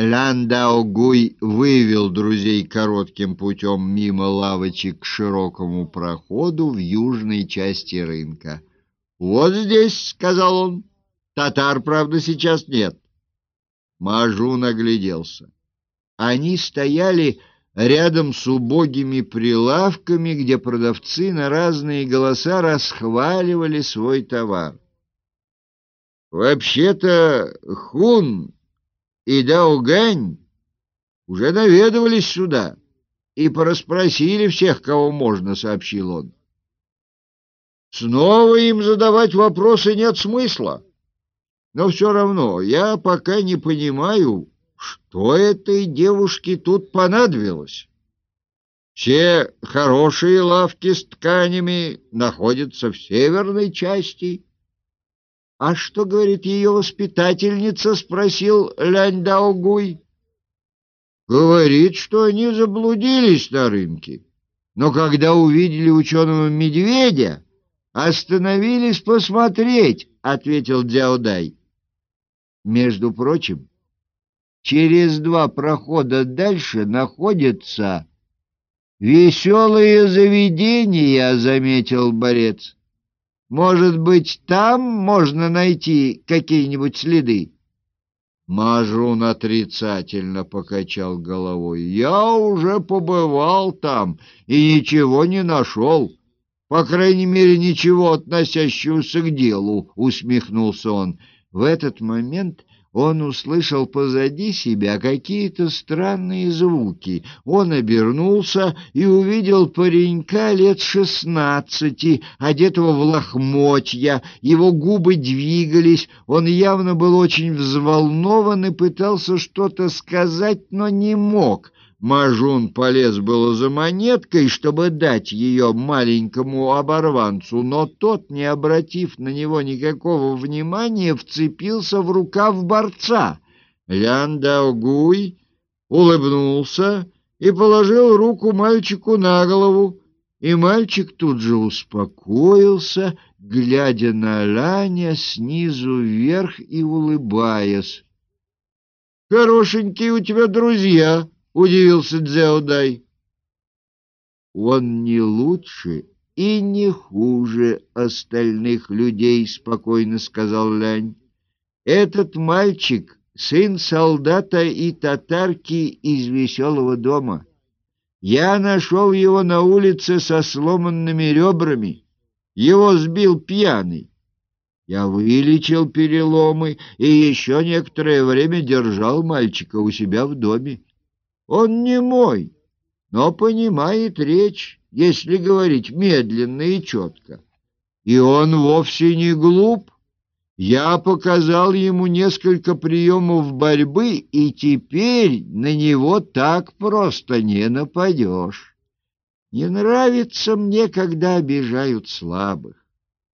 Лян-Дао-Гуй вывел друзей коротким путем мимо лавочек к широкому проходу в южной части рынка. «Вот здесь», — сказал он, — «татар, правда, сейчас нет». Мажун огляделся. Они стояли рядом с убогими прилавками, где продавцы на разные голоса расхваливали свой товар. «Вообще-то хун и Даугань уже наведывались сюда и порасспросили всех, кого можно, — сообщил он. Снова им задавать вопросы нет смысла. Но все равно я пока не понимаю, что этой девушке тут понадобилось. Все хорошие лавки с тканями находятся в северной части, — А что говорит ее воспитательница? — спросил Лянь Даугуй. — Говорит, что они заблудились на рынке. Но когда увидели ученого медведя, остановились посмотреть, — ответил Дзяудай. Между прочим, через два прохода дальше находятся веселые заведения, — заметил Борец. Может быть, там можно найти какие-нибудь следы? Мажун отрицательно покачал головой. Я уже побывал там и ничего не нашел. По крайней мере, ничего относящегося к делу, усмехнулся он. В этот момент он услышал позади себя какие-то странные звуки. Он обернулся и увидел паренька лет шестнадцати, одетого в лохмотья. Его губы двигались, он явно был очень взволнован и пытался что-то сказать, но не мог. Мажун полез было за монеткой, чтобы дать ее маленькому оборванцу, но тот, не обратив на него никакого внимания, вцепился в рукав борца. Лян Даогуй улыбнулся и положил руку мальчику на голову, и мальчик тут же успокоился, глядя на Ляня снизу вверх и улыбаясь. «Хорошенькие у тебя друзья!» — удивился Дзяудай. «Он не лучше и не хуже остальных людей», — спокойно сказал Лянь. «Этот мальчик — сын солдата и татарки из веселого дома. Я нашел его на улице со сломанными ребрами. Его сбил пьяный. Я вылечил переломы и еще некоторое время держал мальчика у себя в доме. Он не мой, но понимает речь, если говорить медленно и четко. И он вовсе не глуп. Я показал ему несколько приемов борьбы, и теперь на него так просто не нападешь. Не нравится мне, когда обижают слабых.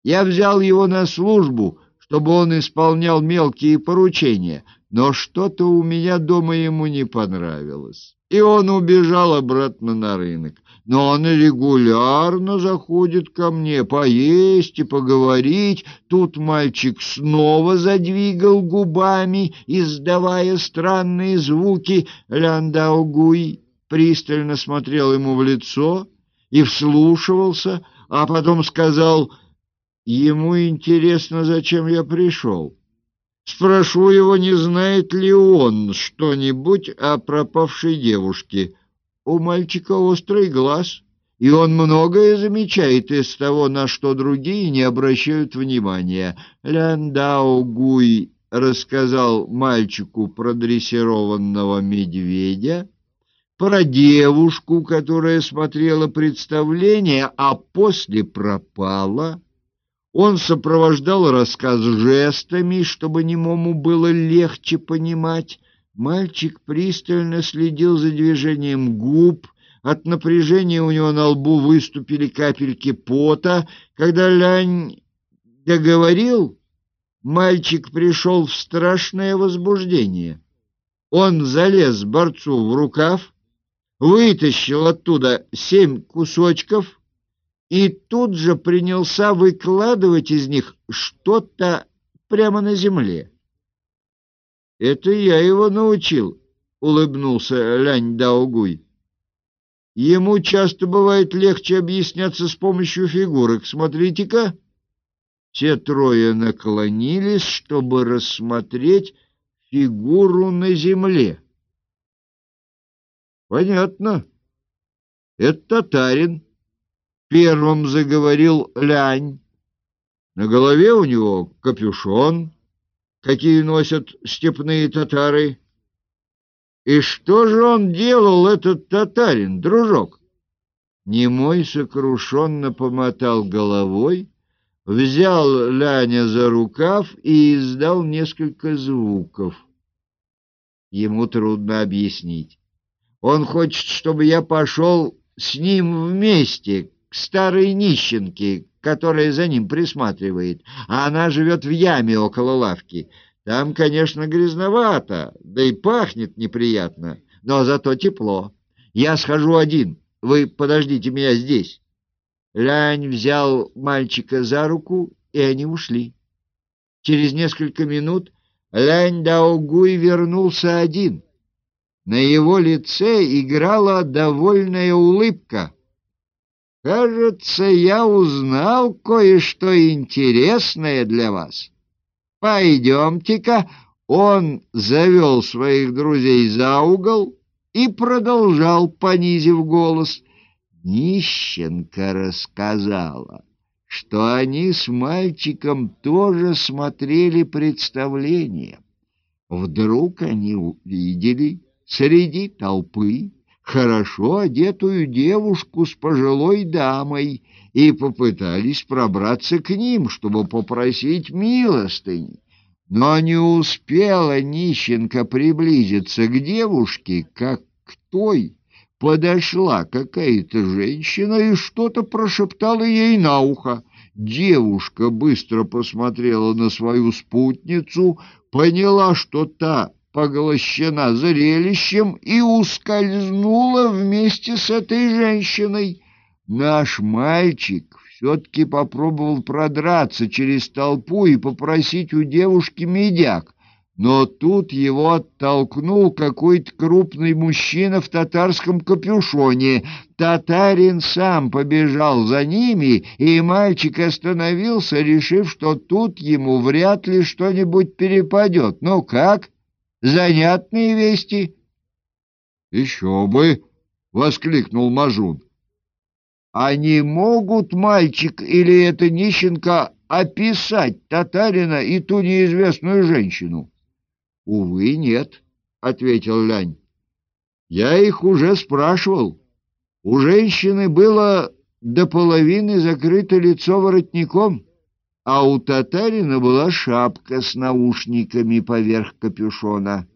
Я взял его на службу, чтобы он исполнял мелкие поручения — но что-то у меня дома ему не понравилось, и он убежал обратно на рынок. Но он регулярно заходит ко мне поесть и поговорить. Тут мальчик снова задвигал губами, издавая странные звуки. Ляндаугуй пристально смотрел ему в лицо и вслушивался, а потом сказал, «Ему интересно, зачем я пришел». Спрошу его, не знает ли он что-нибудь о пропавшей девушке. У мальчика острый глаз, и он многое замечает из того, на что другие не обращают внимания. Ляндау Гуй рассказал мальчику про дрессированного медведя, про девушку, которая смотрела представление, а после пропала, он сопровождал рассказ жестами, чтобы немому было легче понимать. Мальчик пристально следил за движением губ. От напряжения у него на лбу выступили капельки пота. Когда Лянь договорил, мальчик пришел в страшное возбуждение. Он залез борцу в рукав, вытащил оттуда семь кусочков — и тут же принялся выкладывать из них что-то прямо на земле. Это я его научил улыбнулся Лянь Даугуй. Ему часто бывает легче объясняться с помощью фигурок. Смотрите-ка. Все трое наклонились, чтобы рассмотреть фигуру на земле. Понятно. Это татарин. Первым заговорил Лянь. На голове у него капюшон, какие носят степные татары. И что же он делал, этот татарин, дружок? Немой сокрушенно помотал головой, взял Ляня за рукав и издал несколько звуков. Ему трудно объяснить. Он хочет, чтобы я пошел с ним вместе старой нищенке, которая за ним присматривает, а она живет в яме около лавки. Там, конечно, грязновато, да и пахнет неприятно, но зато тепло. Я схожу один, вы подождите меня здесь. Лянь взял мальчика за руку, и они ушли. Через несколько минут Лянь Даогуй вернулся один. На его лице играла довольная улыбка. «Кажется, я узнал кое-что интересное для вас». Пойдемте-ка. Он завел своих друзей за угол и продолжал, понизив голос. Нищенка рассказала, что они с мальчиком тоже смотрели представление. Вдруг они увидели среди толпы хорошо одетую девушку с пожилой дамой, и попытались пробраться к ним, чтобы попросить милостыни. Но не успела нищенка приблизиться к девушке, как к той подошла какая-то женщина и что-то прошептала ей на ухо. Девушка быстро посмотрела на свою спутницу, поняла, что та поглощена зрелищем и ускользнула вместе с этой женщиной. Наш мальчик все-таки попробовал продраться через толпу и попросить у девушки медяк, но тут его оттолкнул какой-то крупный мужчина в татарском капюшоне. Татарин сам побежал за ними, и мальчик остановился, решив, что тут ему вряд ли что-нибудь перепадет. Ну как? Занятные вести? — Еще бы! — воскликнул Мажун. Не могут мальчик или эта нищенка описать татарина и ту неизвестную женщину? — Увы, нет, — ответил Лянь. — Я их уже спрашивал. У женщины было до половины закрыто лицо воротником, а у татарина была шапка с наушниками поверх капюшона.